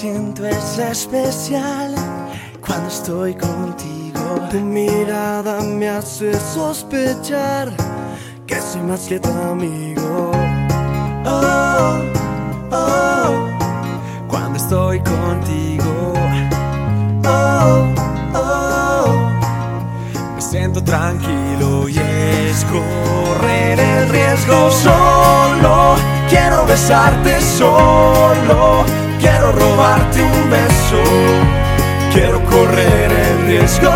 siento es especial cuando estoy contigo. Tu mirada me hace sospechar que soy más que tu amigo. Oh, oh, cuando estoy contigo. Oh, oh, me siento tranquilo y es correr el riesgo. Solo quiero besarte, solo quiero robarte un beso. Quiero correr el riesgo.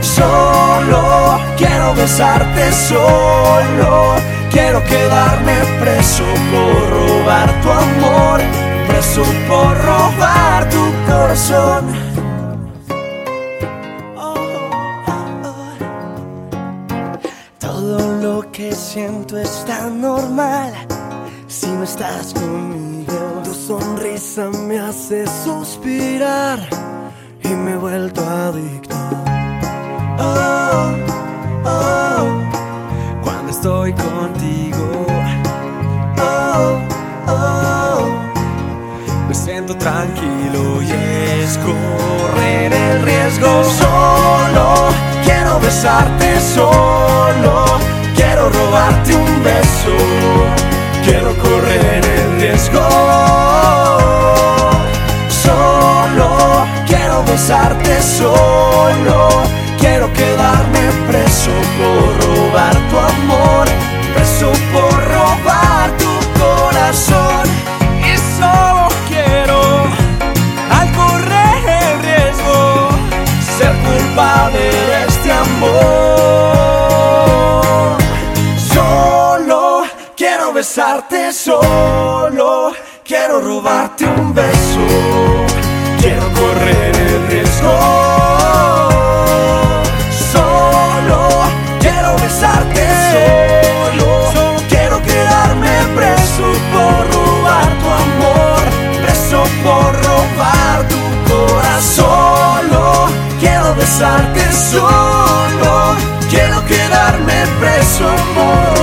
Solo quiero besarte, solo quiero quedarme preso por robar tu amor, preso por robar tu corazón. Todo lo que siento es tan normal si no estás conmigo. Tu sonrisa me hace suspirar y me he vuelto adicto. Oh, oh, cuando estoy contigo. Oh, oh, me siento tranquilo y es correr el riesgo. Solo quiero besarte, solo robarte un beso. Quiero correr el riesgo. Solo quiero besarte, solo quiero quedarme preso por robar tu amor, besarte, solo quiero robarte un beso. Quiero correr el riesgo. Solo quiero besarte, solo quiero quedarme preso por robar tu amor, preso por robar tu corazón. Solo quiero besarte, solo quiero quedarme preso por